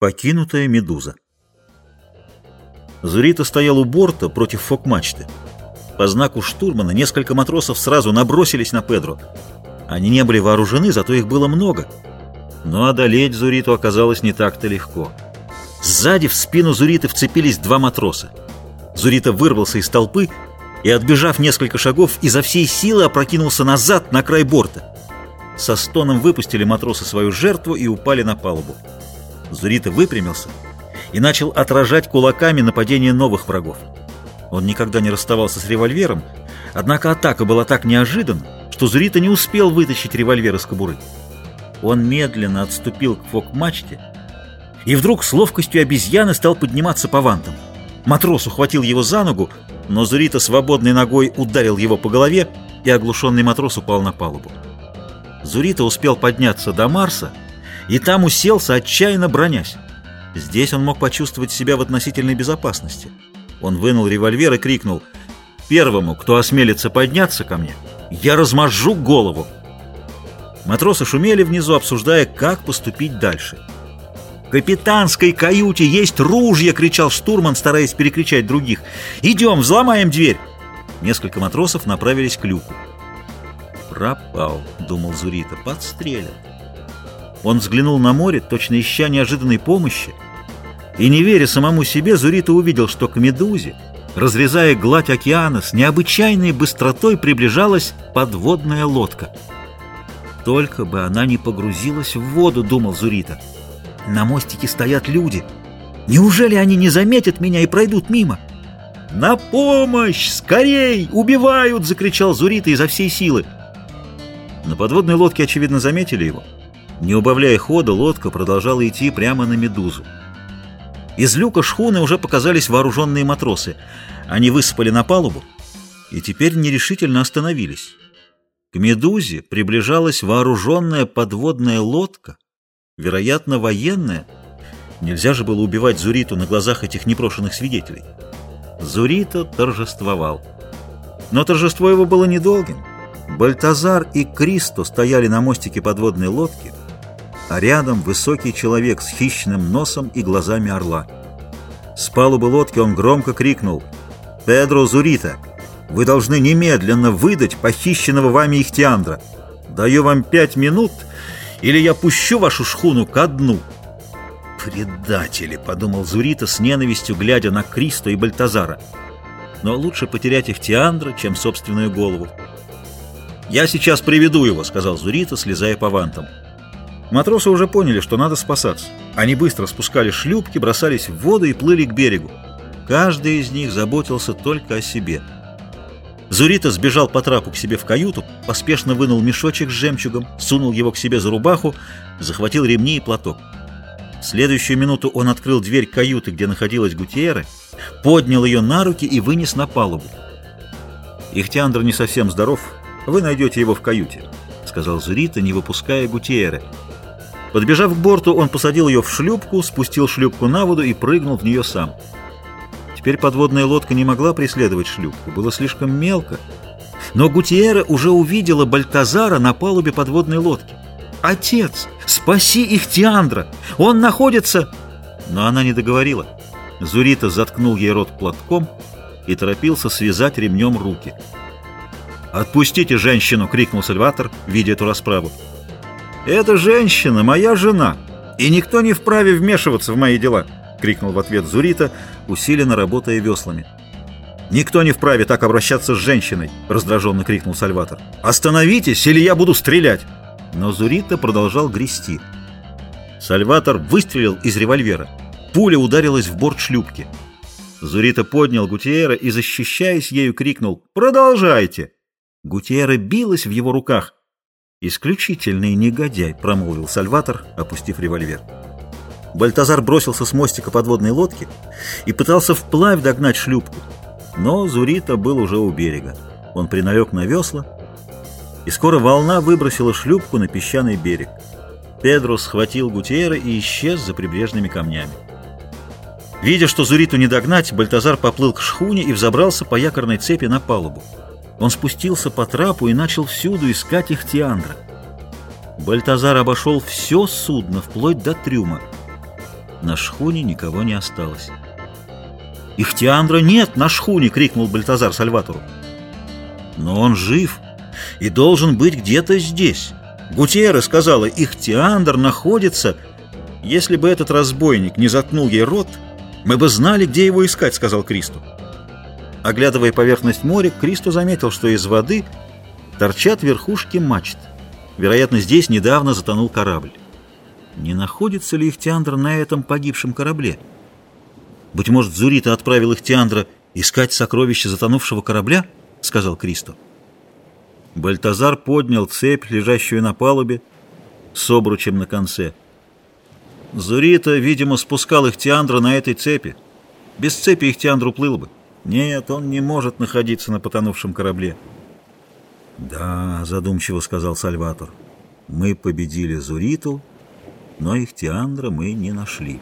Покинутая медуза. Зурита стоял у борта против фок-мачты. По знаку штурмана несколько матросов сразу набросились на Педро. Они не были вооружены, зато их было много. Но одолеть Зуриту оказалось не так-то легко. Сзади в спину Зуриты вцепились два матроса. Зурита вырвался из толпы и, отбежав несколько шагов, изо всей силы опрокинулся назад на край борта. Со стоном выпустили матросы свою жертву и упали на палубу. Зурита выпрямился и начал отражать кулаками нападение новых врагов. Он никогда не расставался с револьвером, однако атака была так неожиданна, что Зурита не успел вытащить револьвер из кобуры. Он медленно отступил к фок-мачте и вдруг с ловкостью обезьяны стал подниматься по вантам. Матрос ухватил его за ногу, но Зурита свободной ногой ударил его по голове, и оглушенный матрос упал на палубу. Зурита успел подняться до Марса, и там уселся, отчаянно бронясь. Здесь он мог почувствовать себя в относительной безопасности. Он вынул револьвер и крикнул «Первому, кто осмелится подняться ко мне, я размажу голову!» Матросы шумели внизу, обсуждая, как поступить дальше. «В капитанской каюте есть ружья!» — кричал штурман, стараясь перекричать других. «Идем, взломаем дверь!» Несколько матросов направились к люку. «Пропал», — думал Зурита, — «подстрелят». Он взглянул на море, точно ища неожиданной помощи, и, не веря самому себе, Зурита увидел, что к Медузе, разрезая гладь океана, с необычайной быстротой приближалась подводная лодка. «Только бы она не погрузилась в воду», — думал Зурита. «На мостике стоят люди. Неужели они не заметят меня и пройдут мимо?» «На помощь! Скорей! Убивают!» — закричал Зурита изо всей силы. На подводной лодке, очевидно, заметили его. Не убавляя хода, лодка продолжала идти прямо на «Медузу». Из люка шхуны уже показались вооруженные матросы. Они высыпали на палубу и теперь нерешительно остановились. К «Медузе» приближалась вооруженная подводная лодка, вероятно, военная. Нельзя же было убивать Зуриту на глазах этих непрошенных свидетелей. Зурита торжествовал. Но торжество его было недолгим. Бальтазар и Кристо стояли на мостике подводной лодки, а рядом высокий человек с хищным носом и глазами орла. С палубы лодки он громко крикнул «Педро Зурита, вы должны немедленно выдать похищенного вами Ихтиандра. Даю вам пять минут, или я пущу вашу шхуну ко дну». «Предатели!» — подумал Зурита с ненавистью, глядя на Кристо и Бальтазара. «Но лучше потерять Ихтиандра, чем собственную голову». «Я сейчас приведу его», — сказал Зурита, слезая по вантам. Матросы уже поняли, что надо спасаться. Они быстро спускали шлюпки, бросались в воду и плыли к берегу. Каждый из них заботился только о себе. Зурита сбежал по трапу к себе в каюту, поспешно вынул мешочек с жемчугом, сунул его к себе за рубаху, захватил ремни и платок. В следующую минуту он открыл дверь каюты, где находилась Гутиера, поднял ее на руки и вынес на палубу. Ихтиандр не совсем здоров, вы найдете его в каюте», — сказал Зурита, не выпуская Гутиеры. Подбежав к борту, он посадил ее в шлюпку, спустил шлюпку на воду и прыгнул в нее сам. Теперь подводная лодка не могла преследовать шлюпку, было слишком мелко. Но Гутиера уже увидела Бальтазара на палубе подводной лодки. «Отец, спаси их Тиандра! Он находится...» Но она не договорила. Зурита заткнул ей рот платком и торопился связать ремнем руки. «Отпустите женщину!» — крикнул Сальватор, видя эту расправу. «Эта женщина моя жена, и никто не вправе вмешиваться в мои дела!» — крикнул в ответ Зурита, усиленно работая веслами. «Никто не вправе так обращаться с женщиной!» — раздраженно крикнул Сальватор. «Остановитесь, или я буду стрелять!» Но Зурита продолжал грести. Сальватор выстрелил из револьвера. Пуля ударилась в борт шлюпки. Зурита поднял Гутиера и, защищаясь ею, крикнул «Продолжайте!» Гутиера билась в его руках. «Исключительный негодяй», — промолвил Сальватор, опустив револьвер. Бальтазар бросился с мостика подводной лодки и пытался вплавь догнать шлюпку. Но Зурита был уже у берега. Он приналег на весла, и скоро волна выбросила шлюпку на песчаный берег. Педро схватил Гутиера и исчез за прибрежными камнями. Видя, что Зуриту не догнать, Бальтазар поплыл к шхуне и взобрался по якорной цепи на палубу. Он спустился по трапу и начал всюду искать их Тиандра. Бальтазар обошел все судно, вплоть до трюма. На шхуне никого не осталось. «Ихтиандра нет на шхуне!» — крикнул Бальтазар Сальватору. «Но он жив и должен быть где-то здесь. Гутьера сказала, Ихтиандр находится. Если бы этот разбойник не заткнул ей рот, мы бы знали, где его искать», — сказал Кристо. Оглядывая поверхность моря, Кристо заметил, что из воды торчат верхушки мачт. Вероятно, здесь недавно затонул корабль. Не находится ли Ихтиандр на этом погибшем корабле? «Быть может, Зурита отправил Ихтиандра искать сокровища затонувшего корабля?» — сказал Кристо. Бальтазар поднял цепь, лежащую на палубе, с обручем на конце. Зурита, видимо, спускал Ихтиандра на этой цепи. Без цепи Ихтиандр уплыл бы. Нет, он не может находиться на потонувшем корабле. «Да», — задумчиво сказал Сальватор, — «мы победили Зуриту, но Ихтиандра мы не нашли».